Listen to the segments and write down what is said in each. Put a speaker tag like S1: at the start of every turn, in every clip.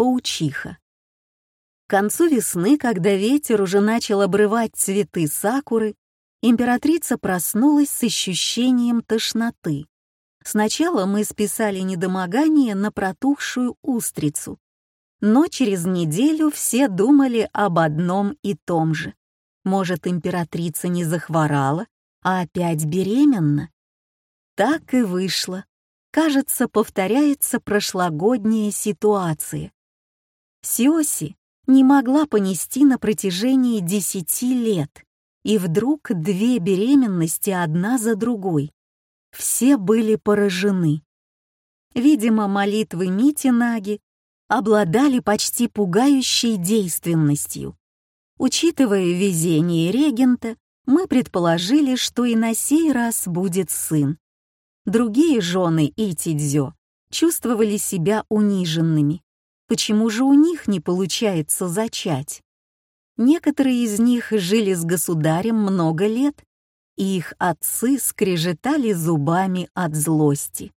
S1: Паучиха. К концу весны, когда ветер уже начал обрывать цветы сакуры, императрица проснулась с ощущением тошноты. Сначала мы списали недомогание на протухшую устрицу, но через неделю все думали об одном и том же. Может, императрица не захворала, а опять беременна? Так и вышло. Кажется, повторяется прошлогодняя ситуация. Сиоси не могла понести на протяжении десяти лет, и вдруг две беременности одна за другой. Все были поражены. Видимо, молитвы Мити Наги обладали почти пугающей действенностью. Учитывая везение регента, мы предположили, что и на сей раз будет сын. Другие жены Итидзё чувствовали себя униженными. Почему же у них не получается зачать? Некоторые из них жили с государем много лет, и их отцы скрежетали зубами от злости.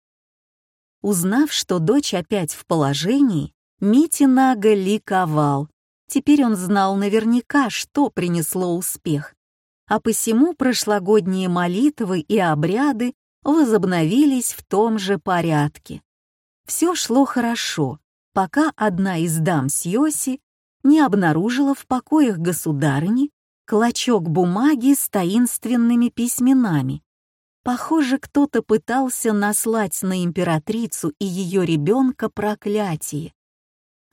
S1: Узнав, что дочь опять в положении, Митинага ликовал. Теперь он знал наверняка, что принесло успех. А посему прошлогодние молитвы и обряды возобновились в том же порядке. Все шло хорошо, пока одна из дам Сьоси не обнаружила в покоях государыни клочок бумаги с таинственными письменами. Похоже, кто-то пытался наслать на императрицу и ее ребенка проклятие.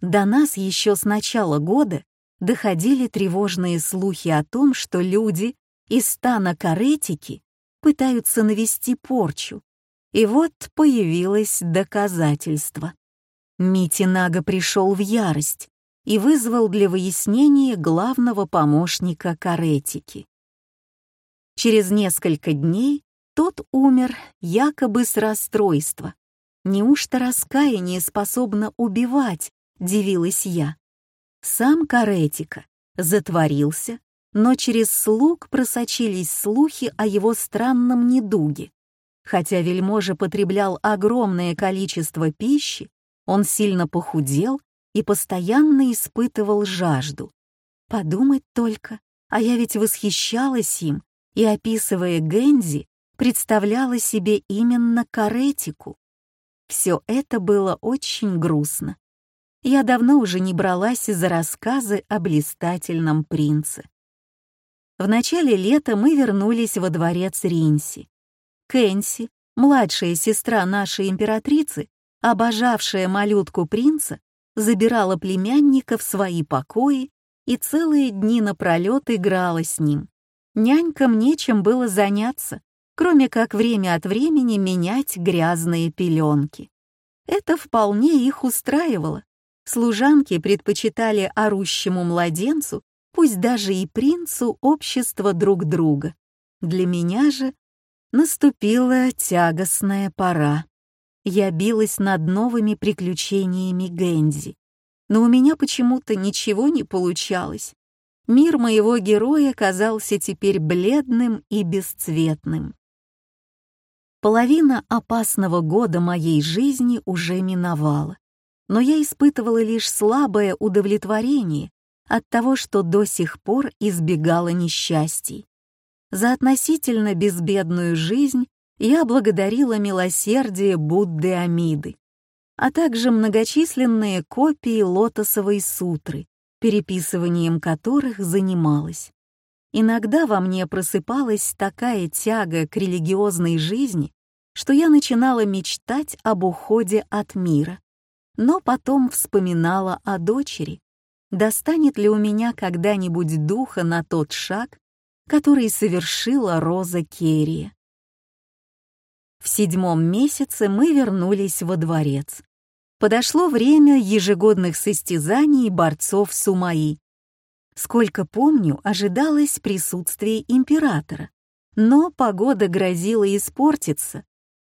S1: До нас еще с начала года доходили тревожные слухи о том, что люди из стана каретики пытаются навести порчу. И вот появилось доказательство. Митинага пришел в ярость и вызвал для выяснения главного помощника каретики. Через несколько дней тот умер якобы с расстройства. Неужто раскаяние способно убивать, дивилась я. Сам каретика затворился но через слуг просочились слухи о его странном недуге. Хотя вельможа потреблял огромное количество пищи, он сильно похудел и постоянно испытывал жажду. Подумать только, а я ведь восхищалась им и, описывая Гензи, представляла себе именно каретику. Все это было очень грустно. Я давно уже не бралась за рассказы о блистательном принце. В начале лета мы вернулись во дворец Ринси. Кэнси, младшая сестра нашей императрицы, обожавшая малютку принца, забирала племянника в свои покои и целые дни напролет играла с ним. Нянькам нечем было заняться, кроме как время от времени менять грязные пеленки. Это вполне их устраивало. Служанки предпочитали орущему младенцу пусть даже и принцу общество друг друга. Для меня же наступила тягостная пора. Я билась над новыми приключениями Гэнзи, но у меня почему-то ничего не получалось. Мир моего героя казался теперь бледным и бесцветным. Половина опасного года моей жизни уже миновала, но я испытывала лишь слабое удовлетворение от того, что до сих пор избегала несчастий. За относительно безбедную жизнь я благодарила милосердие Будды Амиды, а также многочисленные копии лотосовой сутры, переписыванием которых занималась. Иногда во мне просыпалась такая тяга к религиозной жизни, что я начинала мечтать об уходе от мира, но потом вспоминала о дочери, достанет ли у меня когда-нибудь духа на тот шаг, который совершила Роза Керри. В седьмом месяце мы вернулись во дворец. Подошло время ежегодных состязаний борцов Сумаи. Сколько помню, ожидалось присутствие императора, но погода грозила испортиться.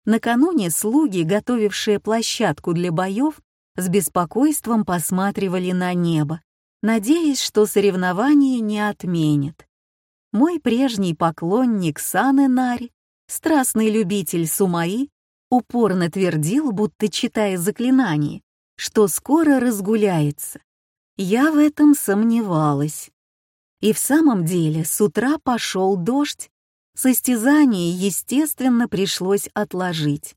S1: Накануне слуги, готовившие площадку для боев, с беспокойством посматривали на небо надеясь, что соревнование не отменят. Мой прежний поклонник Саны Нари, страстный любитель Сумаи, упорно твердил, будто читая заклинание, что скоро разгуляется. Я в этом сомневалась. И в самом деле с утра пошел дождь. Состязание, естественно, пришлось отложить.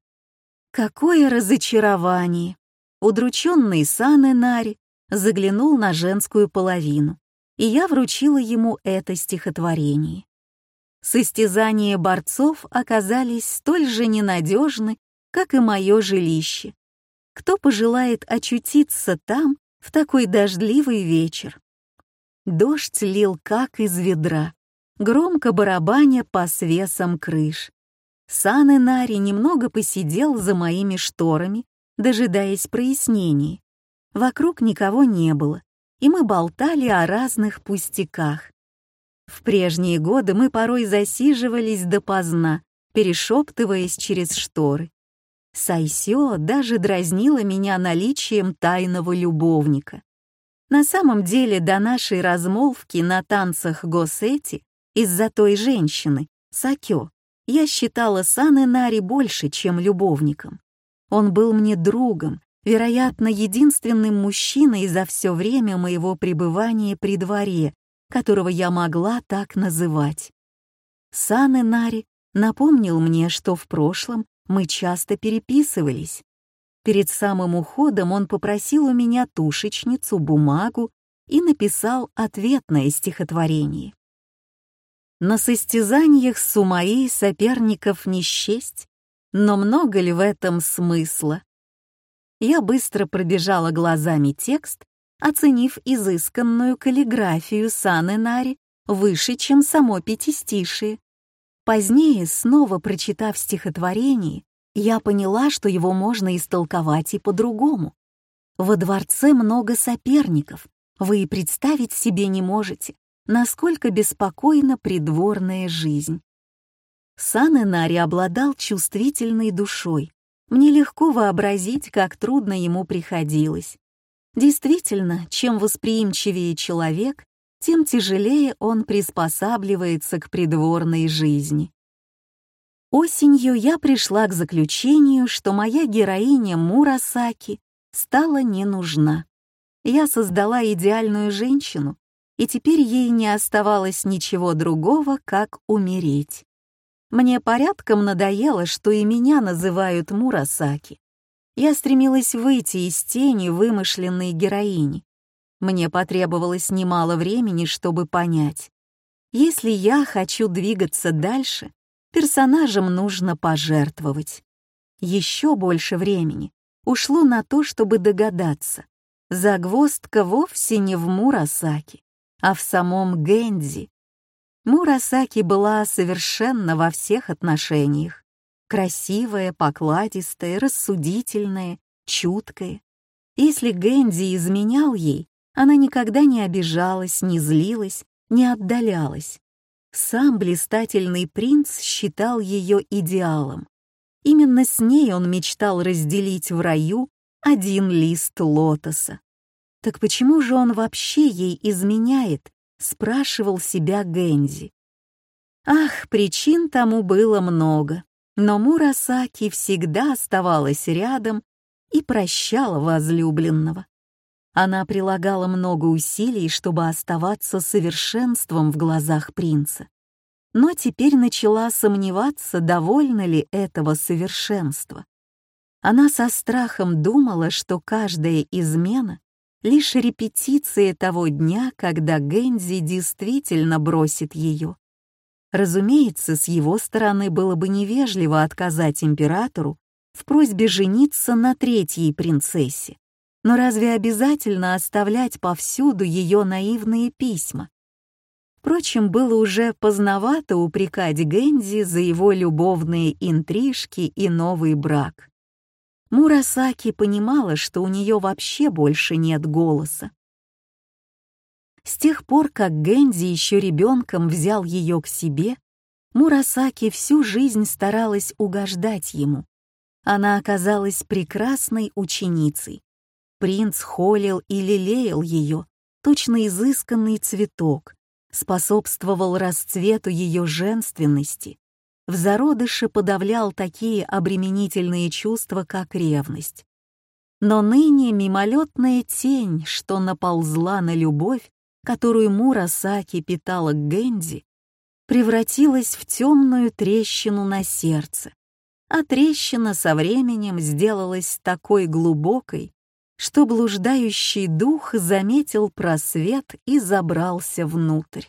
S1: Какое разочарование! Удрученный Сан Нари заглянул на женскую половину, и я вручила ему это стихотворение. Состязания борцов оказались столь же ненадежны, как и мое жилище. Кто пожелает очутиться там в такой дождливый вечер? Дождь лил как из ведра, громко барабаня по свесам крыш. Сан Нари немного посидел за моими шторами, дожидаясь прояснений. Вокруг никого не было, и мы болтали о разных пустяках. В прежние годы мы порой засиживались допоздна, перешептываясь через шторы. Сайсё даже дразнила меня наличием тайного любовника. На самом деле до нашей размолвки на танцах Госети из-за той женщины, Сакё, я считала Сан Нари больше, чем любовником. Он был мне другом, вероятно, единственным мужчиной за все время моего пребывания при дворе, которого я могла так называть. Сан Нари напомнил мне, что в прошлом мы часто переписывались. Перед самым уходом он попросил у меня тушечницу, бумагу и написал ответное стихотворение. На состязаниях Сумаи соперников не счесть, но много ли в этом смысла? Я быстро пробежала глазами текст оценив изысканную каллиграфию Сан-Энари выше, чем само пятистишие. Позднее, снова прочитав стихотворение, я поняла, что его можно истолковать и по-другому. Во дворце много соперников, вы и представить себе не можете, насколько беспокойна придворная жизнь. Сан-Энари обладал чувствительной душой. Мне легко вообразить, как трудно ему приходилось. Действительно, чем восприимчивее человек, тем тяжелее он приспосабливается к придворной жизни. Осенью я пришла к заключению, что моя героиня Мурасаки стала не нужна. Я создала идеальную женщину, и теперь ей не оставалось ничего другого, как умереть. Мне порядком надоело, что и меня называют Мурасаки. Я стремилась выйти из тени вымышленной героини. Мне потребовалось немало времени, чтобы понять. Если я хочу двигаться дальше, персонажам нужно пожертвовать. Еще больше времени ушло на то, чтобы догадаться. Загвоздка вовсе не в Мурасаки, а в самом Гэнди. Мурасаки была совершенно во всех отношениях красивая, покладистая, рассудительная, чуткая. Если Гэнди изменял ей, она никогда не обижалась, не злилась, не отдалялась. Сам блистательный принц считал ее идеалом. Именно с ней он мечтал разделить в раю один лист лотоса. Так почему же он вообще ей изменяет, спрашивал себя Гэнди. Ах, причин тому было много. Но Мурасаки всегда оставалась рядом и прощала возлюбленного. Она прилагала много усилий, чтобы оставаться совершенством в глазах принца. Но теперь начала сомневаться, довольна ли этого совершенства. Она со страхом думала, что каждая измена — лишь репетиция того дня, когда Гэнзи действительно бросит ее. Разумеется, с его стороны было бы невежливо отказать императору в просьбе жениться на третьей принцессе. Но разве обязательно оставлять повсюду ее наивные письма? Впрочем, было уже поздновато упрекать Гэнзи за его любовные интрижки и новый брак. Мурасаки понимала, что у нее вообще больше нет голоса. С тех пор, как Гэнди еще ребенком взял ее к себе, Мурасаки всю жизнь старалась угождать ему. Она оказалась прекрасной ученицей. Принц холил и лелеял ее, точно изысканный цветок, способствовал расцвету ее женственности, в зародыше подавлял такие обременительные чувства, как ревность. Но ныне мимолетная тень, что наползла на любовь, которую Мурасаки питала к Гэнди, превратилась в темную трещину на сердце, а трещина со временем сделалась такой глубокой, что блуждающий дух заметил просвет и забрался внутрь.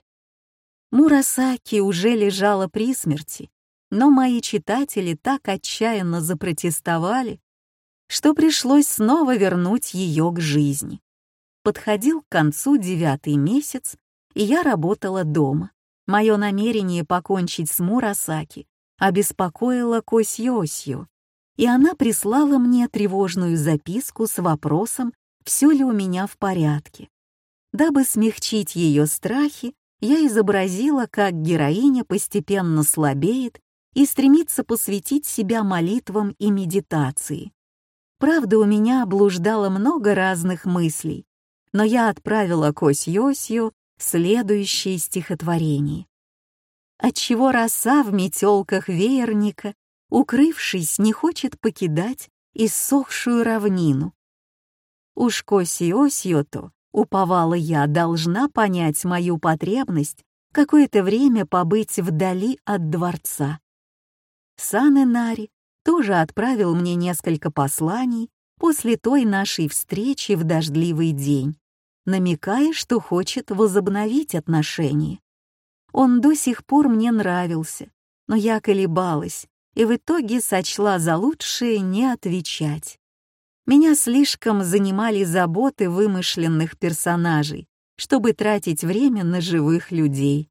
S1: Мурасаки уже лежала при смерти, но мои читатели так отчаянно запротестовали, что пришлось снова вернуть ее к жизни. Подходил к концу девятый месяц, и я работала дома. Мое намерение покончить с Мурасаки обеспокоило Косьосью, и она прислала мне тревожную записку с вопросом, все ли у меня в порядке. Дабы смягчить ее страхи, я изобразила, как героиня постепенно слабеет и стремится посвятить себя молитвам и медитации. Правда, у меня блуждало много разных мыслей, но я отправила Кось Йосью следующее стихотворение. Отчего роса в метелках веерника, укрывшись, не хочет покидать иссохшую равнину. Уж Кось Йосью-то, уповала я, должна понять мою потребность какое-то время побыть вдали от дворца. Сан Нари тоже отправил мне несколько посланий после той нашей встречи в дождливый день, намекая, что хочет возобновить отношения. Он до сих пор мне нравился, но я колебалась и в итоге сочла за лучшее не отвечать. Меня слишком занимали заботы вымышленных персонажей, чтобы тратить время на живых людей.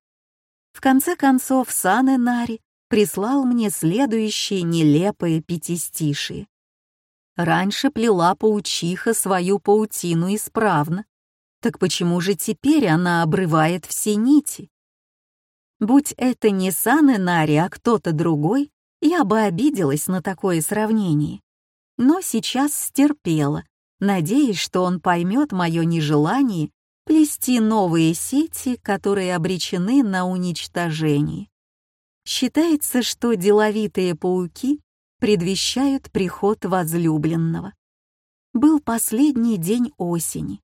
S1: В конце концов, Сан Нари прислал мне следующее нелепое пятистишие. Раньше плела паучиха свою паутину исправно. Так почему же теперь она обрывает все нити? Будь это не Сан-Энари, а кто-то другой, я бы обиделась на такое сравнение. Но сейчас стерпела, надеясь, что он поймет мое нежелание плести новые сети, которые обречены на уничтожение. Считается, что деловитые пауки предвещают приход возлюбленного. Был последний день осени,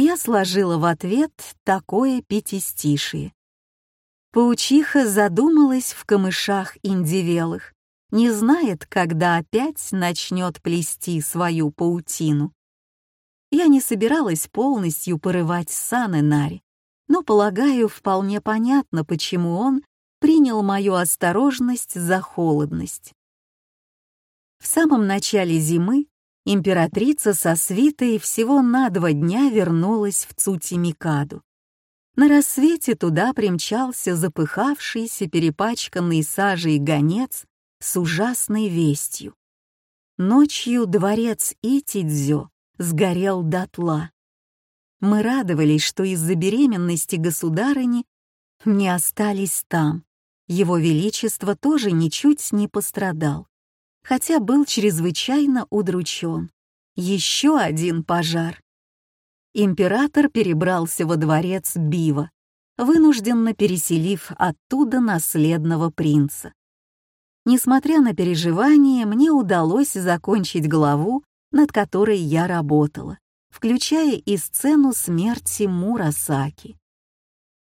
S1: я сложила в ответ такое пятистишие. Паучиха задумалась в камышах индивелых, не знает, когда опять начнет плести свою паутину. Я не собиралась полностью порывать Сан Нари, но, полагаю, вполне понятно, почему он принял мою осторожность за холодность. В самом начале зимы императрица со свитой всего на два дня вернулась в Цутимикаду. На рассвете туда примчался запыхавшийся, перепачканный сажей гонец с ужасной вестью. Ночью дворец Итидзё сгорел дотла. Мы радовались, что из-за беременности государыни не остались там, его Величество тоже ничуть не пострадал, хотя был чрезвычайно удручен. Еще один пожар. Император перебрался во дворец Бива, вынужденно переселив оттуда наследного принца. Несмотря на переживания, мне удалось закончить главу, над которой я работала, включая и сцену смерти Мурасаки.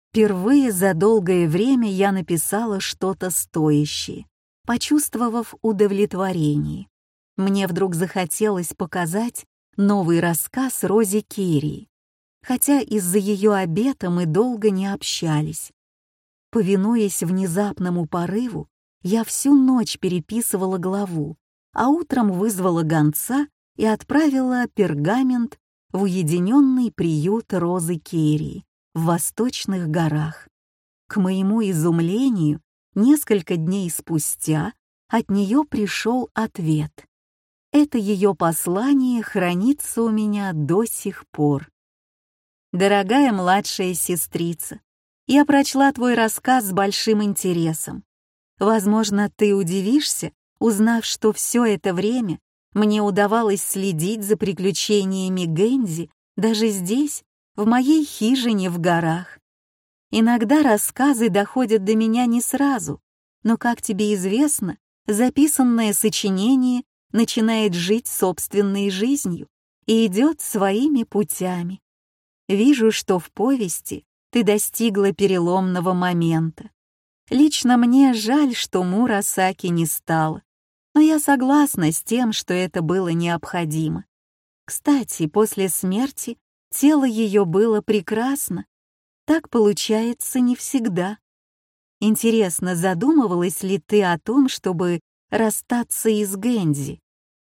S1: Впервые за долгое время я написала что-то стоящее, почувствовав удовлетворение. Мне вдруг захотелось показать новый рассказ Розе Керри, хотя из-за ее обета мы долго не общались. Повинуясь внезапному порыву, я всю ночь переписывала главу, а утром вызвала гонца и отправила пергамент в уединенный приют Розы Керри в восточных горах. К моему изумлению, несколько дней спустя от нее пришел ответ. Это ее послание хранится у меня до сих пор. Дорогая младшая сестрица, я прочла твой рассказ с большим интересом. Возможно, ты удивишься, узнав, что все это время мне удавалось следить за приключениями Гэнзи даже здесь, в моей хижине в горах. Иногда рассказы доходят до меня не сразу, но, как тебе известно, записанное сочинение начинает жить собственной жизнью, и идет своими путями. Вижу, что в повести ты достигла переломного момента. Лично мне жаль, что Мурасаки не стало, но я согласна с тем, что это было необходимо. Кстати, после смерти тело ее было прекрасно. Так получается не всегда. Интересно, задумывалась ли ты о том, чтобы расстаться и с Гэнзи?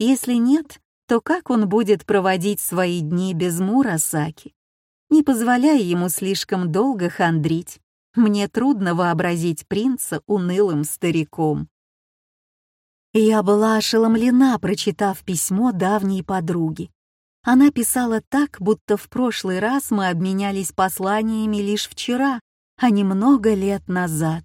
S1: Если нет, то как он будет проводить свои дни без Мурасаки? Не позволяя ему слишком долго хандрить, мне трудно вообразить принца унылым стариком. Я была ошеломлена, прочитав письмо давней подруги. Она писала так, будто в прошлый раз мы обменялись посланиями лишь вчера, а не много лет назад.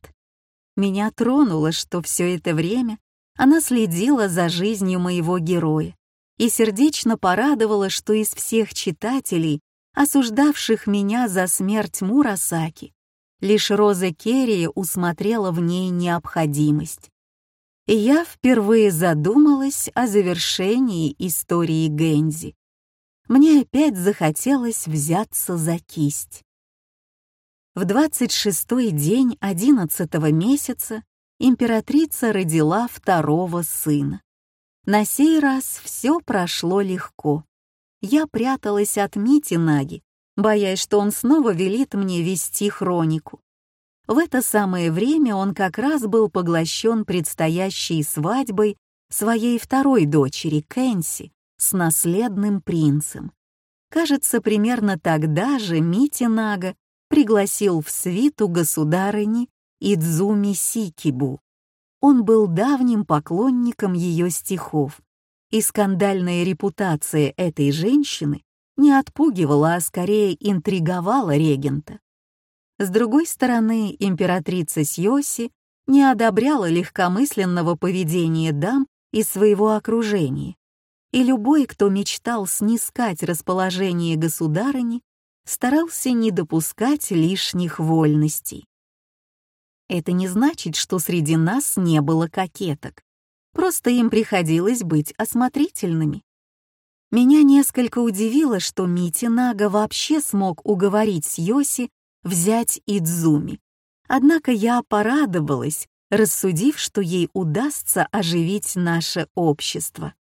S1: Меня тронуло, что все это время она следила за жизнью моего героя и сердечно порадовала, что из всех читателей, осуждавших меня за смерть Мурасаки, лишь Роза Керри усмотрела в ней необходимость. И я впервые задумалась о завершении истории Гензи. Мне опять захотелось взяться за кисть. В 26-й день 11 месяца императрица родила второго сына. На сей раз все прошло легко. Я пряталась от Мити Наги, боясь, что он снова велит мне вести хронику. В это самое время он как раз был поглощен предстоящей свадьбой своей второй дочери Кэнси с наследным принцем. Кажется, примерно тогда же Мити Нага пригласил в свиту государыни Идзуми Сикибу. Он был давним поклонником ее стихов, и скандальная репутация этой женщины не отпугивала, а скорее интриговала регента. С другой стороны, императрица Сьоси не одобряла легкомысленного поведения дам из своего окружения, и любой, кто мечтал снискать расположение государыни, старался не допускать лишних вольностей. Это не значит, что среди нас не было кокеток. Просто им приходилось быть осмотрительными. Меня несколько удивило, что Мити Нага вообще смог уговорить Йоси взять Идзуми. Однако я порадовалась, рассудив, что ей удастся оживить наше общество.